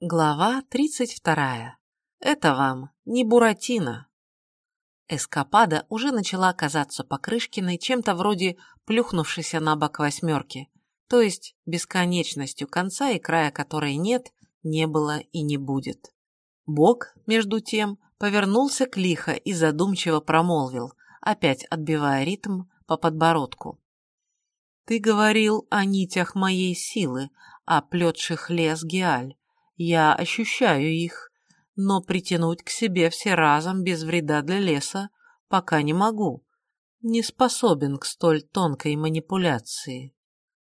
Глава 32. Это вам не Буратино. Эскапада уже начала казаться Покрышкиной чем-то вроде плюхнувшейся на бок восьмерки, то есть бесконечностью, конца и края которой нет, не было и не будет. Бог, между тем, повернулся к лихо и задумчиво промолвил, опять отбивая ритм по подбородку. «Ты говорил о нитях моей силы, о плетших лес Геаль. Я ощущаю их, но притянуть к себе все разом без вреда для леса пока не могу. Не способен к столь тонкой манипуляции.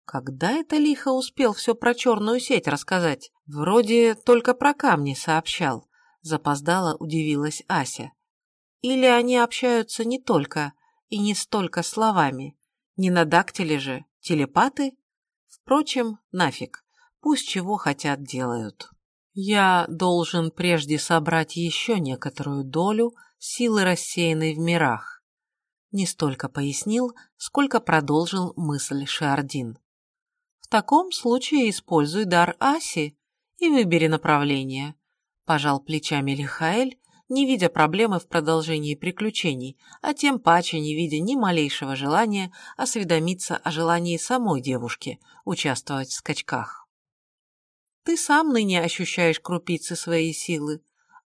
Когда это лихо успел все про черную сеть рассказать? Вроде только про камни сообщал. Запоздала, удивилась Ася. Или они общаются не только и не столько словами. Не на дактиле же, телепаты? Впрочем, нафиг. Пусть чего хотят делают. Я должен прежде собрать еще некоторую долю силы, рассеянной в мирах. Не столько пояснил, сколько продолжил мысль Шиардин. В таком случае используй дар Аси и выбери направление. Пожал плечами Лихаэль, не видя проблемы в продолжении приключений, а тем паче не видя ни малейшего желания осведомиться о желании самой девушки участвовать в скачках. Ты сам ныне ощущаешь крупицы своей силы,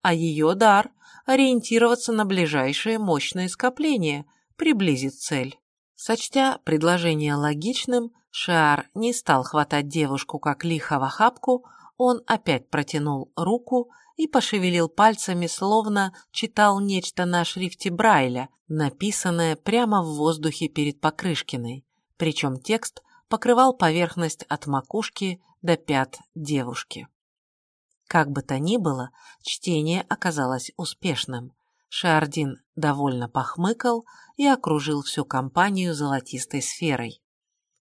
а ее дар – ориентироваться на ближайшее мощное скопление, приблизит цель. Сочтя предложение логичным, Шиар не стал хватать девушку как лихо в охапку, он опять протянул руку и пошевелил пальцами, словно читал нечто на шрифте Брайля, написанное прямо в воздухе перед Покрышкиной, причем текст покрывал поверхность от макушки до пят девушки. Как бы то ни было, чтение оказалось успешным. Шардин довольно похмыкал и окружил всю компанию золотистой сферой.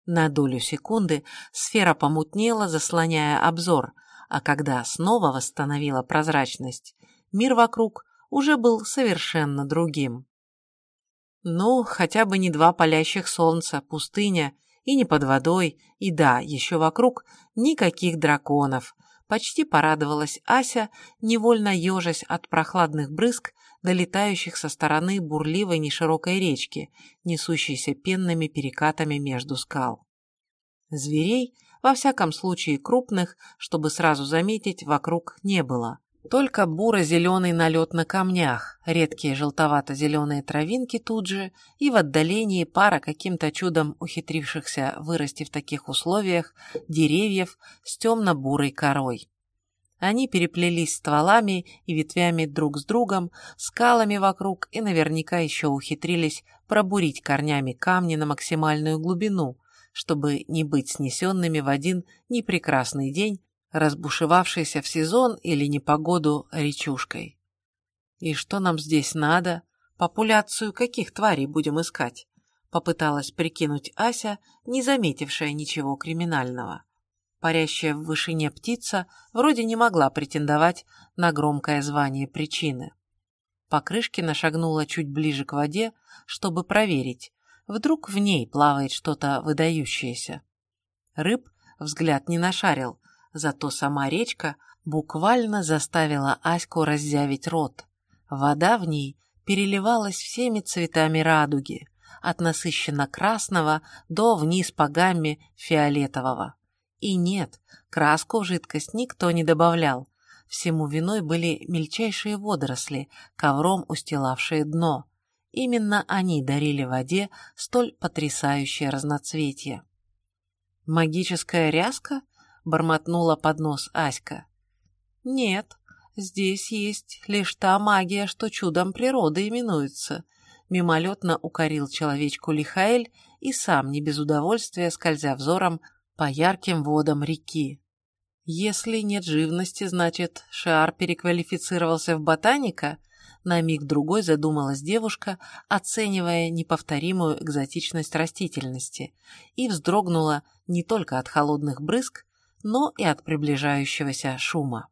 На долю секунды сфера помутнела, заслоняя обзор, а когда снова восстановила прозрачность, мир вокруг уже был совершенно другим. Ну, хотя бы не два палящих солнца, пустыня и не под водой, и да, еще вокруг никаких драконов. Почти порадовалась Ася, невольно ежась от прохладных брызг, долетающих со стороны бурливой неширокой речки, несущейся пенными перекатами между скал. Зверей, во всяком случае крупных, чтобы сразу заметить, вокруг не было. Только буро-зеленый налет на камнях, редкие желтовато-зеленые травинки тут же и в отдалении пара каким-то чудом ухитрившихся вырасти в таких условиях деревьев с темно-бурой корой. Они переплелись стволами и ветвями друг с другом, скалами вокруг и наверняка еще ухитрились пробурить корнями камни на максимальную глубину, чтобы не быть снесенными в один непрекрасный день разбушевавшейся в сезон или непогоду речушкой. И что нам здесь надо? Популяцию каких тварей будем искать? Попыталась прикинуть Ася, не заметившая ничего криминального. Парящая в вышине птица вроде не могла претендовать на громкое звание причины. Покрышкина шагнула чуть ближе к воде, чтобы проверить, вдруг в ней плавает что-то выдающееся. Рыб взгляд не нашарил, Зато сама речка буквально заставила Аську раззявить рот. Вода в ней переливалась всеми цветами радуги, от насыщенно красного до вниз по гамме фиолетового. И нет, краску в жидкость никто не добавлял. Всему виной были мельчайшие водоросли, ковром устилавшие дно. Именно они дарили воде столь потрясающее разноцветие. Магическая ряска бормотнула под нос Аська. Нет, здесь есть лишь та магия, что чудом природы именуется. Мимолетно укорил человечку Лихаэль и сам не без удовольствия, скользя взором по ярким водам реки. Если нет живности, значит, Шиар переквалифицировался в ботаника? На миг другой задумалась девушка, оценивая неповторимую экзотичность растительности, и вздрогнула не только от холодных брызг, но и от приближающегося шума.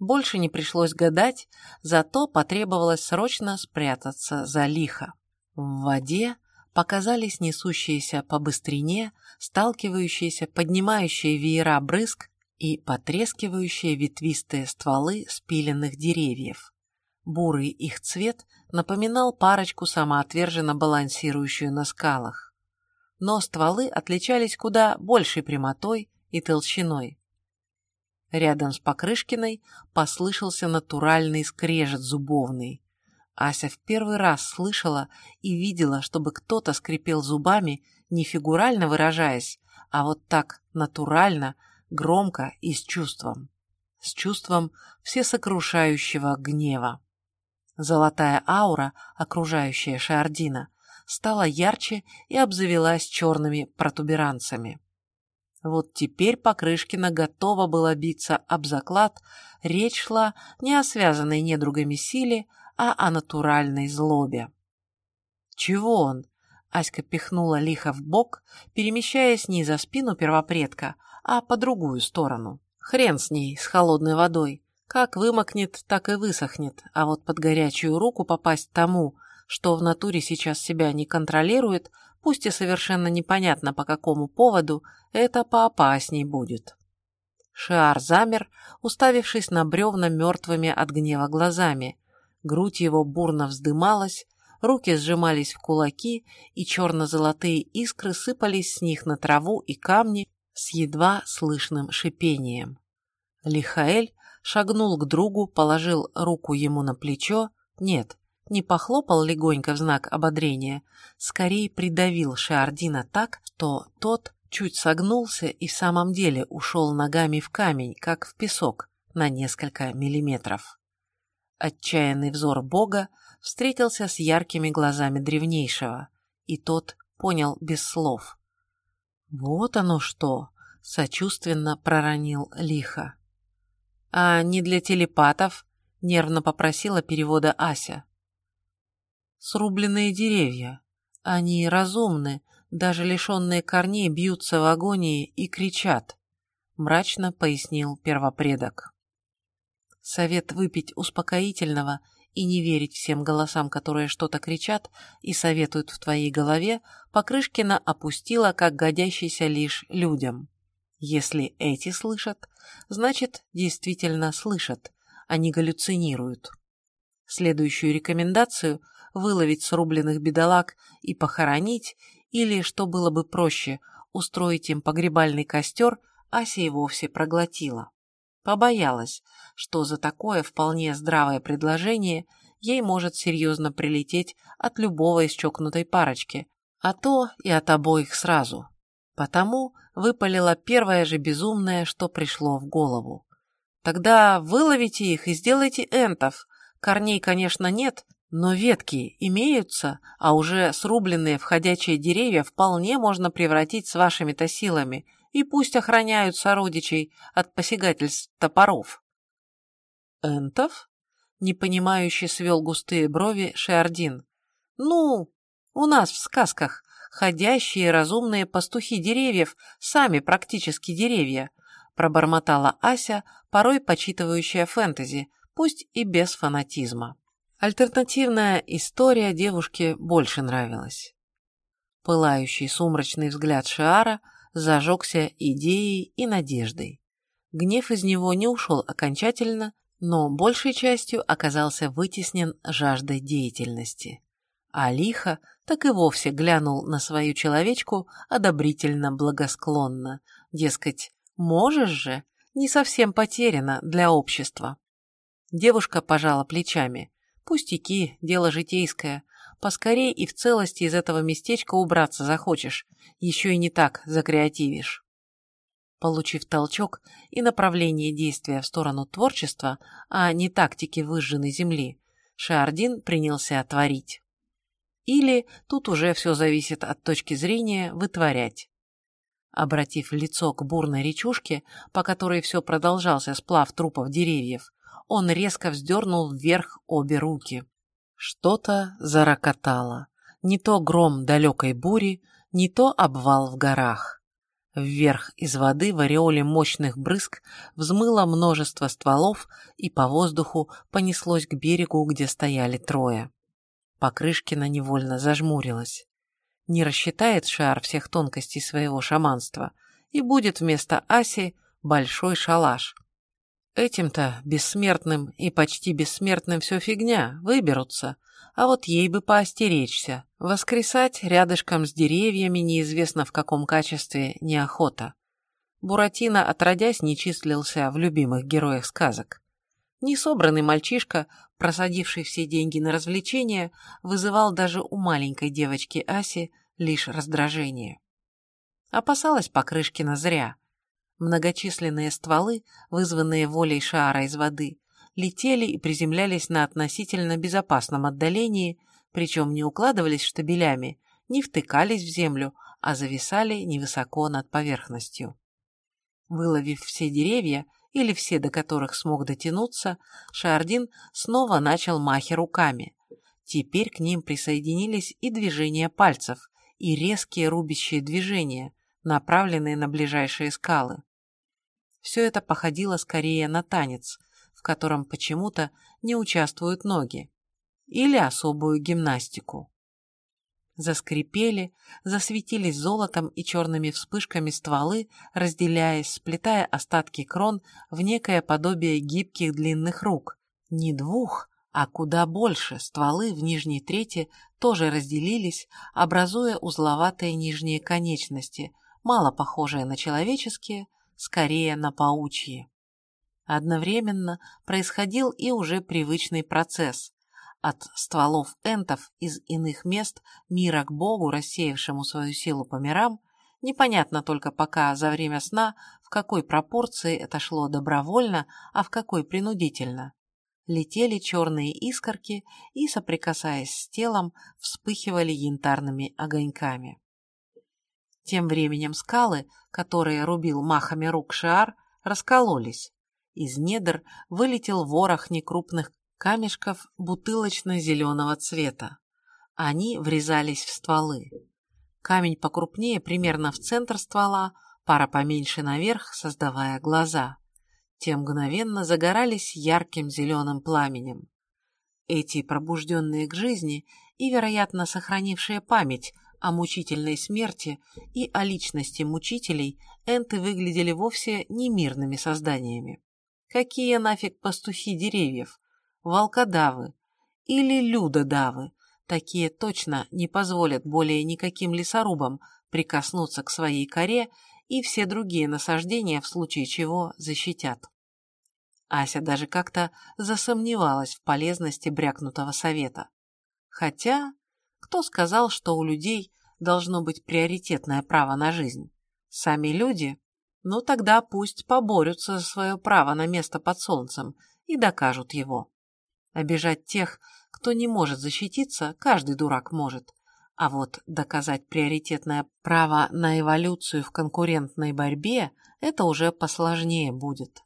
Больше не пришлось гадать, зато потребовалось срочно спрятаться за лихо. В воде показались несущиеся по быстрине, сталкивающиеся, поднимающие веера брызг и потрескивающие ветвистые стволы спиленных деревьев. Бурый их цвет напоминал парочку самоотверженно балансирующую на скалах. Но стволы отличались куда большей прямотой и толщиной. Рядом с Покрышкиной послышался натуральный скрежет зубовный. Ася в первый раз слышала и видела, чтобы кто-то скрипел зубами, не фигурально выражаясь, а вот так натурально, громко и с чувством. С чувством всесокрушающего гнева. Золотая аура, окружающая Шардина, стала ярче и обзавелась черными протуберанцами. Вот теперь Покрышкина готова была биться об заклад, речь шла не о связанной недругами силе, а о натуральной злобе. «Чего он?» — Аська пихнула лихо в бок, перемещаясь не за спину первопредка, а по другую сторону. Хрен с ней, с холодной водой. Как вымокнет, так и высохнет, а вот под горячую руку попасть тому, что в натуре сейчас себя не контролирует, пусть и совершенно непонятно по какому поводу, это поопасней будет. Шиар замер, уставившись на бревна мертвыми от гнева глазами. Грудь его бурно вздымалась, руки сжимались в кулаки, и черно-золотые искры сыпались с них на траву и камни с едва слышным шипением. Лихаэль шагнул к другу, положил руку ему на плечо. Нет, не похлопал легонько в знак ободрения, скорее придавил Шиардина так, что тот чуть согнулся и в самом деле ушел ногами в камень, как в песок, на несколько миллиметров. Отчаянный взор Бога встретился с яркими глазами древнейшего, и тот понял без слов. «Вот оно что!» — сочувственно проронил лихо. «А не для телепатов?» — нервно попросила перевода Ася срубленные деревья. Они разумны, даже лишенные корней бьются в агонии и кричат, мрачно пояснил первопредок. Совет выпить успокоительного и не верить всем голосам, которые что-то кричат и советуют в твоей голове, Покрышкина опустила как годящийся лишь людям. Если эти слышат, значит, действительно слышат, а не галлюцинируют. Следующую рекомендацию выловить срубленных бедолаг и похоронить, или, что было бы проще, устроить им погребальный костер, Ася и вовсе проглотила. Побоялась, что за такое вполне здравое предложение ей может серьезно прилететь от любого из чокнутой парочки, а то и от обоих сразу. Потому выпалила первое же безумное, что пришло в голову. Тогда выловите их и сделайте энтов. Корней, конечно, нет, но ветки имеются, а уже срубленные входячие деревья вполне можно превратить с вашими-то силами, и пусть охраняют сородичей от посягательств топоров. Энтов? Непонимающе свел густые брови Шеардин. Ну, у нас в сказках ходящие разумные пастухи деревьев, сами практически деревья, пробормотала Ася, порой почитывающая фэнтези, пусть и без фанатизма. Альтернативная история девушке больше нравилась. Пылающий сумрачный взгляд Шиара зажегся идеей и надеждой. Гнев из него не ушел окончательно, но большей частью оказался вытеснен жаждой деятельности. А лихо так и вовсе глянул на свою человечку одобрительно благосклонно, дескать, можешь же, не совсем потеряно для общества. Девушка пожала плечами. Пустяки, дело житейское. Поскорей и в целости из этого местечка убраться захочешь. Еще и не так закреативишь. Получив толчок и направление действия в сторону творчества, а не тактики выжженной земли, Шардин принялся творить. Или тут уже все зависит от точки зрения вытворять. Обратив лицо к бурной речушке, по которой все продолжался сплав трупов деревьев, он резко вздернул вверх обе руки. Что-то зарокотало. Не то гром далекой бури, не то обвал в горах. Вверх из воды в ореоле мощных брызг взмыло множество стволов и по воздуху понеслось к берегу, где стояли трое. Покрышкина невольно зажмурилась. Не рассчитает Шар всех тонкостей своего шаманства и будет вместо Аси большой шалаш. Этим-то бессмертным и почти бессмертным все фигня, выберутся, а вот ей бы поостеречься. Воскресать рядышком с деревьями неизвестно в каком качестве неохота. Буратино отродясь не числился в любимых героях сказок. Несобранный мальчишка, просадивший все деньги на развлечения, вызывал даже у маленькой девочки Аси лишь раздражение. Опасалась Покрышкина зря. Многочисленные стволы, вызванные волей шара из воды, летели и приземлялись на относительно безопасном отдалении, причем не укладывались штабелями, не втыкались в землю, а зависали невысоко над поверхностью. Выловив все деревья, или все, до которых смог дотянуться, Шардин снова начал махи руками. Теперь к ним присоединились и движения пальцев, и резкие рубящие движения, направленные на ближайшие скалы. Все это походило скорее на танец, в котором почему-то не участвуют ноги, или особую гимнастику. Заскрипели, засветились золотом и черными вспышками стволы, разделяясь, сплетая остатки крон в некое подобие гибких длинных рук. Не двух, а куда больше стволы в нижней трети тоже разделились, образуя узловатые нижние конечности, мало похожие на человеческие, скорее на паучьи. Одновременно происходил и уже привычный процесс. От стволов энтов из иных мест мира к Богу, рассеявшему свою силу по мирам, непонятно только пока за время сна, в какой пропорции это шло добровольно, а в какой принудительно. Летели черные искорки и, соприкасаясь с телом, вспыхивали янтарными огоньками. Тем временем скалы, которые рубил махами рук Шиар, раскололись. Из недр вылетел ворох некрупных камешков бутылочно-зеленого цвета. Они врезались в стволы. Камень покрупнее примерно в центр ствола, пара поменьше наверх, создавая глаза. Те мгновенно загорались ярким зеленым пламенем. Эти пробужденные к жизни и, вероятно, сохранившие память о мучительной смерти и о личности мучителей, энты выглядели вовсе не мирными созданиями. Какие нафиг пастухи деревьев? Волкодавы или людодавы? Такие точно не позволят более никаким лесорубам прикоснуться к своей коре и все другие насаждения в случае чего защитят. Ася даже как-то засомневалась в полезности брякнутого совета. Хотя, кто сказал, что у людей должно быть приоритетное право на жизнь? Сами люди ну тогда пусть поборются за свое право на место под солнцем и докажут его. Обижать тех, кто не может защититься, каждый дурак может. А вот доказать приоритетное право на эволюцию в конкурентной борьбе – это уже посложнее будет.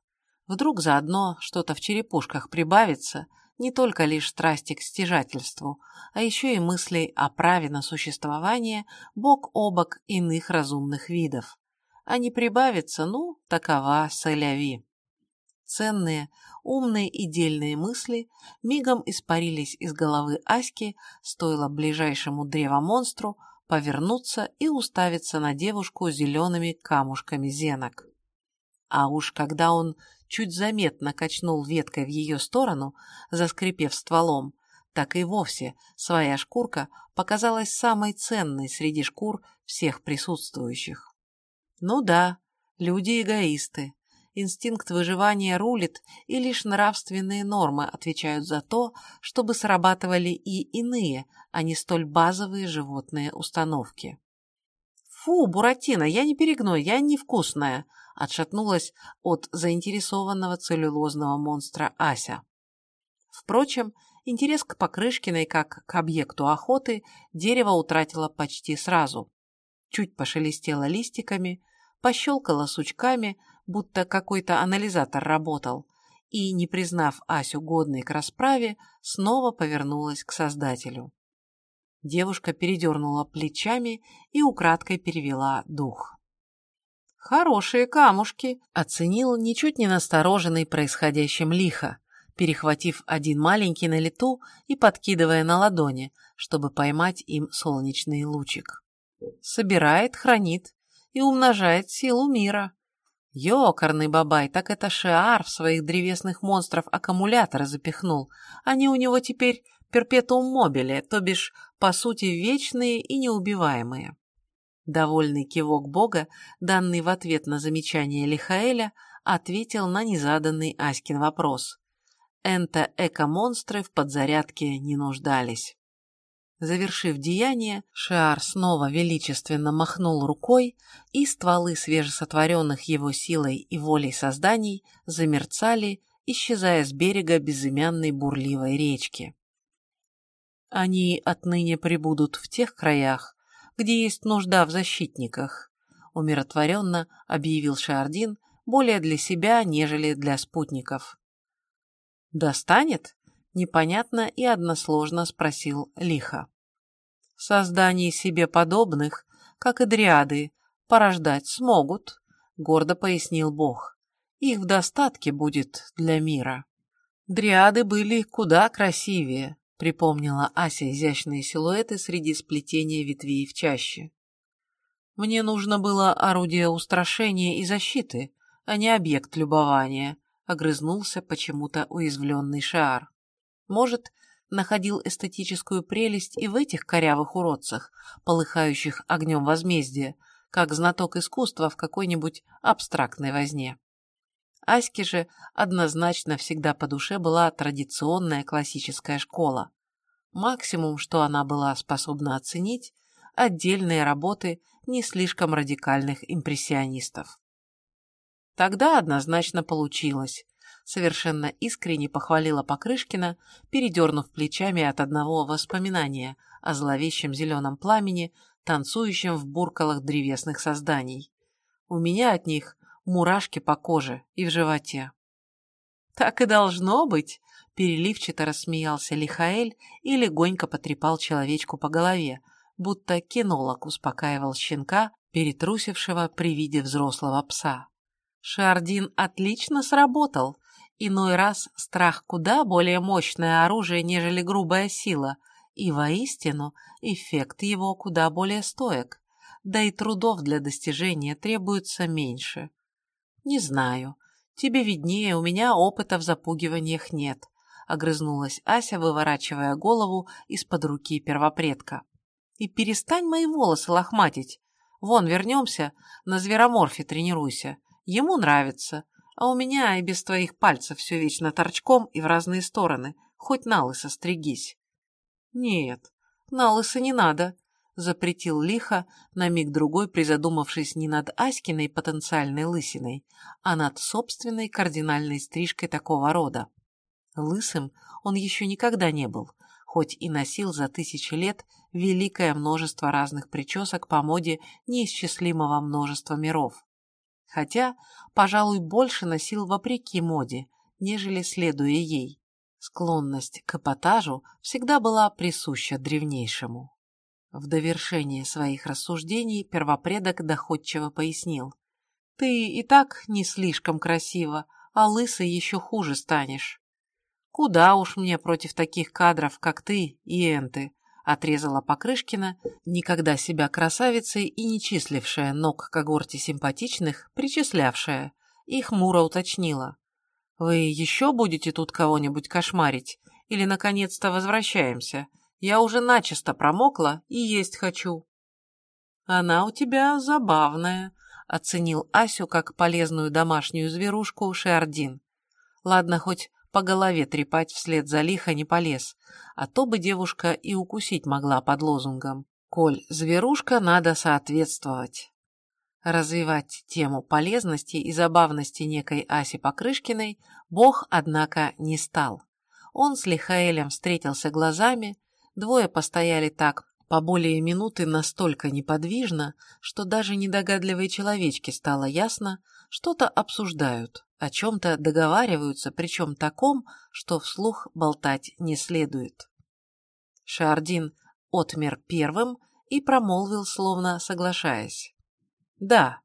Вдруг заодно что-то в черепушках прибавится, не только лишь страсти к стяжательству, а еще и мысли о праве на существование бок о бок иных разумных видов а не прибавится, ну, такова соляви. Ценные, умные и дельные мысли мигом испарились из головы Аськи, стоило ближайшему древомонстру повернуться и уставиться на девушку зелеными камушками зенок. А уж когда он чуть заметно качнул веткой в ее сторону, заскрипев стволом, так и вовсе своя шкурка показалась самой ценной среди шкур всех присутствующих. Ну да, люди эгоисты. Инстинкт выживания рулит, и лишь нравственные нормы отвечают за то, чтобы срабатывали и иные, а не столь базовые животные установки. «Фу, Буратино, я не перегной, я невкусная», отшатнулась от заинтересованного целлюлозного монстра Ася. Впрочем, интерес к Покрышкиной как к объекту охоты дерево утратило почти сразу. Чуть пошелестело листиками, пощелкала сучками, будто какой-то анализатор работал, и, не признав Асю годной к расправе, снова повернулась к создателю. Девушка передернула плечами и украдкой перевела дух. «Хорошие камушки», — оценил ничуть не настороженный происходящим лихо, перехватив один маленький на лету и подкидывая на ладони, чтобы поймать им солнечный лучик. «Собирает, хранит и умножает силу мира. Ёкарный бабай, так это Шиар в своих древесных монстров аккумуляторы запихнул. Они у него теперь перпетум мобиле, то бишь, по сути, вечные и неубиваемые. Довольный кивок бога, данный в ответ на замечание Лихаэля, ответил на незаданный Аськин вопрос. Энто эко-монстры в подзарядке не нуждались. Завершив деяние, Шиар снова величественно махнул рукой, и стволы свежесотворенных его силой и волей созданий замерцали, исчезая с берега безымянной бурливой речки. Они отныне прибудут в тех краях, где есть нужда в защитниках, умиротворенно объявил Шардин, более для себя, нежели для спутников. «Достанет?» — непонятно и односложно спросил Лиха. «Созданий себе подобных, как и дриады, порождать смогут», — гордо пояснил Бог. «Их в достатке будет для мира». Дриады были куда красивее, припомнила Ася изящные силуэты среди сплетения ветвей в чаще. Мне нужно было орудие устрашения и защиты, а не объект любования, огрызнулся почему-то уязвленный Шаар. Может, находил эстетическую прелесть и в этих корявых уродцах, полыхающих огнем возмездия, как знаток искусства в какой-нибудь абстрактной возне. Аське же однозначно всегда по душе была традиционная классическая школа. Максимум, что она была способна оценить, отдельные работы не слишком радикальных импрессионистов. Тогда однозначно получилось. Совершенно искренне похвалила Покрышкина, передернув плечами от одного воспоминания о зловещем зеленом пламени, танцующем в буркалах древесных созданий. У меня от них мурашки по коже и в животе. «Так и должно быть», — переливчато рассмеялся Лихаэль и легонько потрепал человечку по голове, будто кинолог успокаивал щенка, перетрусившего при виде взрослого пса. Шардин отлично сработал. Иной раз страх куда более мощное оружие, нежели грубая сила, и воистину эффект его куда более стоек, да и трудов для достижения требуется меньше. Не знаю. Тебе виднее, у меня опыта в запугиваниях нет. Огрызнулась Ася, выворачивая голову из-под руки первопредка. И перестань мои волосы лохматить. Вон, вернемся, на звероморфе тренируйся. Ему нравится. А у меня и без твоих пальцев все вечно торчком и в разные стороны. Хоть на лысо стригись. Нет, на лысо не надо запретил лихо, на миг-другой призадумавшись не над Аськиной потенциальной лысиной, а над собственной кардинальной стрижкой такого рода. Лысым он еще никогда не был, хоть и носил за тысячи лет великое множество разных причесок по моде неисчислимого множества миров. Хотя, пожалуй, больше носил вопреки моде, нежели следуя ей. Склонность к эпатажу всегда была присуща древнейшему. В довершение своих рассуждений первопредок доходчиво пояснил. «Ты и так не слишком красива, а лысый еще хуже станешь». «Куда уж мне против таких кадров, как ты и Энты», отрезала Покрышкина, никогда себя красавицей и не числившая, но к когорте симпатичных, причислявшая, и хмуро уточнила. «Вы еще будете тут кого-нибудь кошмарить? Или, наконец-то, возвращаемся? Я уже начисто промокла и есть хочу». «Она у тебя забавная», — оценил Асю как полезную домашнюю зверушку Шиардин. «Ладно, хоть по голове трепать вслед за лихо не полез, а то бы девушка и укусить могла под лозунгом. Коль зверушка, надо соответствовать». Развивать тему полезности и забавности некой Аси Покрышкиной Бог, однако, не стал. Он с Лихаэлем встретился глазами, Двое постояли так по более минуты настолько неподвижно, что даже недогадливой человечке стало ясно, что-то обсуждают, о чем-то договариваются, причем таком, что вслух болтать не следует. Шардин отмер первым и промолвил, словно соглашаясь. «Да,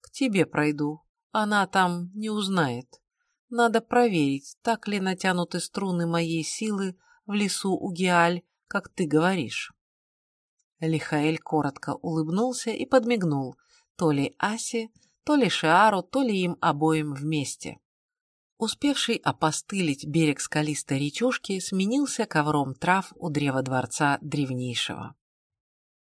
к тебе пройду. Она там не узнает. Надо проверить, так ли натянуты струны моей силы в лесу у Геаль, как ты говоришь. Лихаэль коротко улыбнулся и подмигнул то ли Асе, то ли Шиару, то ли им обоим вместе. Успевший опостылить берег скалистой речушки сменился ковром трав у древа дворца древнейшего.